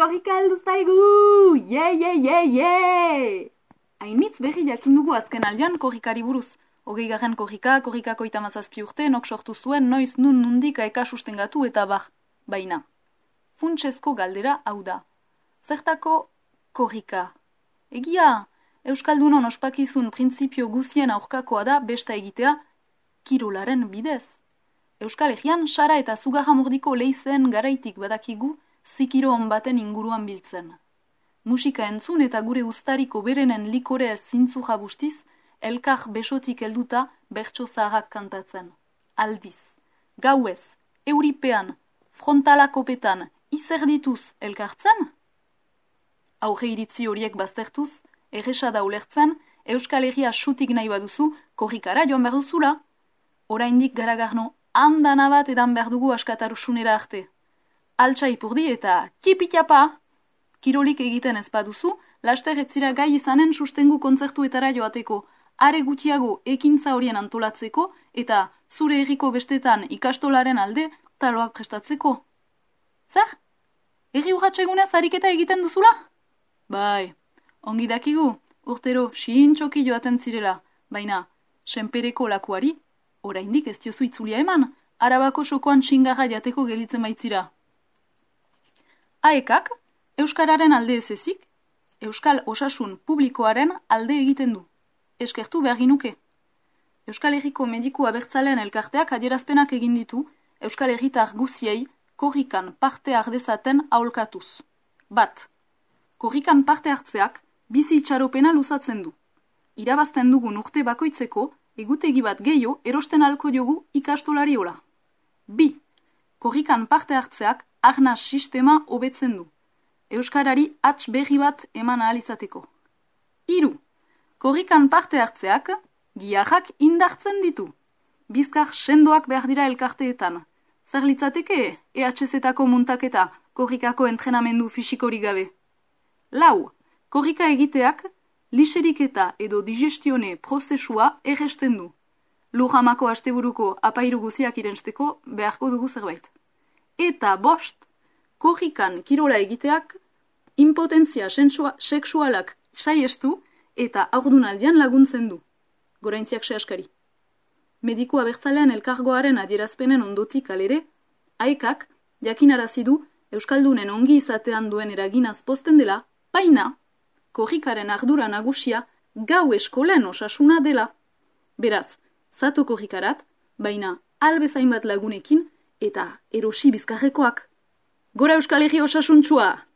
Korrika heldu zaigu! Ye, ye, ye, ye! Hainitz berri jakin dugu azken aldean korrikari buruz. Hogei garen korrika, korrikako itamazazpi urte, nok sortu zuen, noiz nun nundik aeka sustengatu eta bah. Baina, funtsezko galdera hau da. Zertako korrika? Egia, Euskaldunon ospakizun printzipio guzien aurkakoa da besta egitea, kirolaren bidez. Euskal Egean, sara eta zugarramordiko leizen garaitik badakigu, zikiro baten inguruan biltzen. Musika entzun eta gure ustariko berenen likore zintzu jabustiz, elkar besotik helduta bertso zaharrak kantatzen. Aldiz, gauez, euripean, frontalakopetan, izer dituz elkartzen? Aurre iritzi horiek baztertuz, erresa da ulertzen, Euskal Herria sutik nahi baduzu, korrikara joan behar duzula. Oraindik garagarno, handana bat edan behar dugu askatarusunera arte altsa ipurdi eta kipitapa! Kirolik egiten ez baduzu, laster etzira gai izanen sustengu kontzertuetara joateko, are gutiago ekintza horien antolatzeko eta zure erriko bestetan ikastolaren alde taloak prestatzeko. Zer? Erri urratxegunez ariketa egiten duzula? Bai, ongi dakigu, urtero siin txoki joaten zirela, baina, senpereko lakuari, oraindik ez diozu itzulia eman, arabako sokoan xingarra jateko gelitzen baitzira. Aekak, Euskararen alde ez ezik, Euskal Osasun Publikoaren alde egiten du. Eskertu behar ginuke. Euskal Herriko Mediku Abertzalean elkarteak adierazpenak egin ditu, Euskal Herritar guziei korrikan parte ardezaten aholkatuz. Bat, korrikan parte hartzeak bizi itxaropena luzatzen du. Irabazten dugun urte bakoitzeko, egutegi bat gehiago erosten alko diogu ikastolariola. Bi, korrikan parte hartzeak arnaz sistema hobetzen du. Euskarari atx berri bat eman ahalizateko. Hiru, korrikan parte hartzeak, giarrak indartzen ditu. Bizkar sendoak behar dira elkarteetan. Zer litzateke, EHZ-etako muntaketa, korrikako entrenamendu fisikori gabe. Lau, korrika egiteak, liseriketa edo digestione prozesua erresten du. Lujamako asteburuko apairu guziak irensteko beharko dugu zerbait eta bost, korrikan kirola egiteak, impotentzia sensua, seksualak saiestu eta aurdunaldian laguntzen du. Goraintziak se askari. Mediku abertzalean elkargoaren adierazpenen ondotik alere, aekak jakinarazi du Euskaldunen ongi izatean duen eraginaz posten dela, baina, korrikaren ardura nagusia gau eskolen osasuna dela. Beraz, zato korrikarat, baina albezain bat lagunekin, eta erosi bizkarrekoak. Gora Euskal Herri osasuntxua!